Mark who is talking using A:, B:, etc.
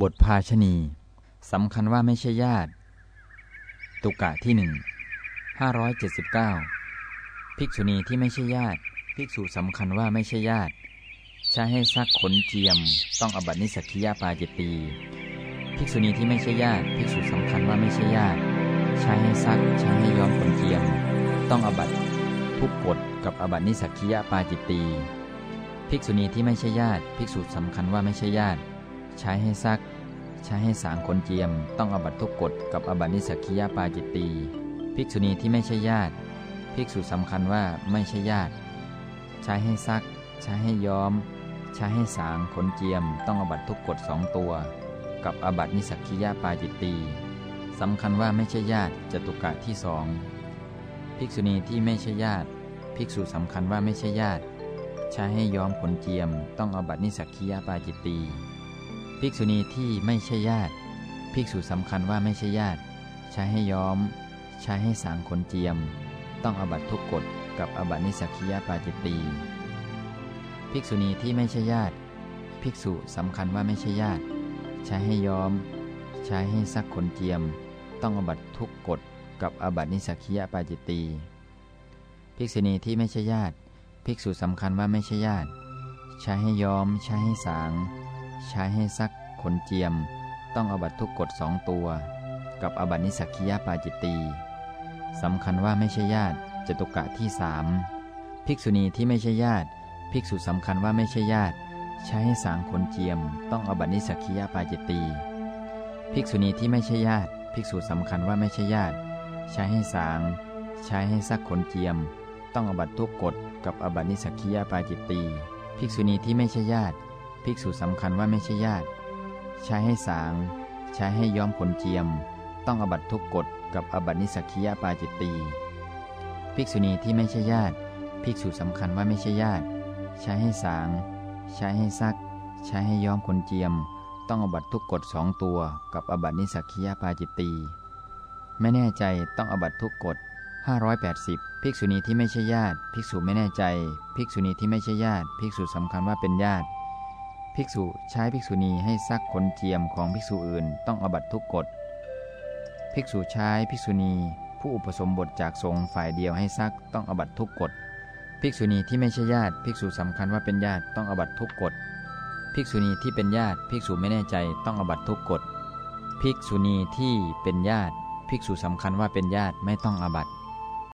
A: บทภาชณีสำคัญว่าไม่ใช่ญาติ ตุกะที่หนึ่งห้าร้อยเจ็ดสิบเก้าภิกษุณีที่ไม่ใช่ญาติ ภิกษุสำคัญว่าไม่ใช่ญาติใช้ให้ซักขนเจียม ต้องอบัตินิสักิยาปาจิตตีภิกษุณีที่ไม่ใช่ญาติ ภิกษุสำคัญว่าไม่ใช่ญาติ ใช้ให้ซักใช้ให้ย้อมขนเจียม ต้องอบัติทุกกฎกับอบัตินิสักิยาปาจิตตีภิกษุณีที่ไม่ใช่ญาติ ภิกษุสำคัญว่าไม่ใช่ญาติ ใช้ให้ซัก ใช้ให้สางคนเจียม ต้องอบัตทุกกฎกับอบัตนิสักิยาปาจิตตี ภิกษุณีที่ไม่ใช่ญาติ ภิกษุสำคัญว่าไม่ใช่ญาติ ใช้ให้ซัก ใช้ให้ย้อม ใช้ให้สางขนเจียม ต้องอบัตทุกกฎสองตัว กับอบัตนิสักิยาปาจิตตีสำคัญว่าไม่ใช่ญาติจตุกะที่สองภิกษุณีที่ไม่ใช่ญาติ ภิกษุสำคัญว่าไม่ใช่ญาติ ใช้ให้ย้อมขนเจียม ต้องอบัตินิสักิยาปาจิตตี ภิกษุณีที่ไม่ใช่ญาติ ภิกษุสำคัญว่าไม่ใช่ญาติ ใช้ให้ย้อม ใช้ให้สางขนเจียม ต้องอบัตทุกกฎกับอบัตนิสักิยปาจิตตีภิกษุณีที่ไม่ใช่ญาติ ภิกษุสำคัญว่าไม่ใช่ญาติ ใช้ให้ย้อม ใช้ให้ซักขนเจียม ต้องอบัตทุกกฎกับอบัตนิสักิยปาจิตตีภิกษุณีที่ไม่ใช่ญาติ ภิกษุสำคัญว่าไม่ใช่ญาติ ใช้ให้ย้อม ใช้ให้สาง ใช้ให้ซักขนเจียม ต้องอบัตทุกกฎสองตัว กับอบัตนิสักิยาปาจิตตีสำคัญว่าไม่ใช่ญาติจตุกะที่สามภิกษุณีที่ไม่ใช่ญาติ ภิกษุสำคัญว่าไม่ใช่ญาติ ใช้ให้สางขนเจียม ต้องอบัตนิสักิยาปาจิตตีภิกษุณีที่ไม่ใช่ญาติ ภิกษุสำคัญว่าไม่ใช่ญาติ ใช้ให้สาง ใช้ให้ซักขนเจียม ต้องอบัตทุกกฎกับอบัตนิสักิยาปาจิตตีภิกษุณีที่ไม่ใช่ญาติ ภิกษุสำคัญว่าไม่ใช่ญาติ ใช้ให้สาง ใช้ให้ย้อมขนเจียม ต้องอบัตทุกกฎกับอบัตนิสักิยาปาจิตตีภิกษุณีที่ไม่ใช่ญาติ ภิกษุสำคัญว่าไม่ใช่ญาติ ใช้ให้สาง ใช้ให้ซัก ใช้ให้ย้อมขนเจียม ต้องอบัตทุกกฎสองตัว กับอบัตนิสักิยาปาจิตตีไม่แน่ใจต้องอบัตทุกกฎ580 ภิกษุณีที่ไม่ใช่ญาติ ภิกษุไม่แน่ใจ ภิกษุณีที่ไม่ใช่ญาติ ภิกษุสำคัญว่าเป็นญาติ ภิกษุใช้ภิกษุณีให้ซักขนเจียมของภิกษุอื่นต้องอบัตทุกกฎ ภิกษุใช้ภิกษุณี ผู้อุปสมบทจากสงฆ์ฝ่ายเดียวให้ซักต้องอบัตทุกกฎ ภิกษุณีที่ไม่ใช่ญาติภิกษุสำคัญว่าเป็นญาติต้องอบัตทุกกฎ ภิกษุณีที่เป็นญาติภิกษุไม่แน่ใจต้องอบัตทุกกฎ ภิกษุณีที่เป็นญาติ ภิกษุสำคัญว่าเป็นญาติไม่ต้องอบัติ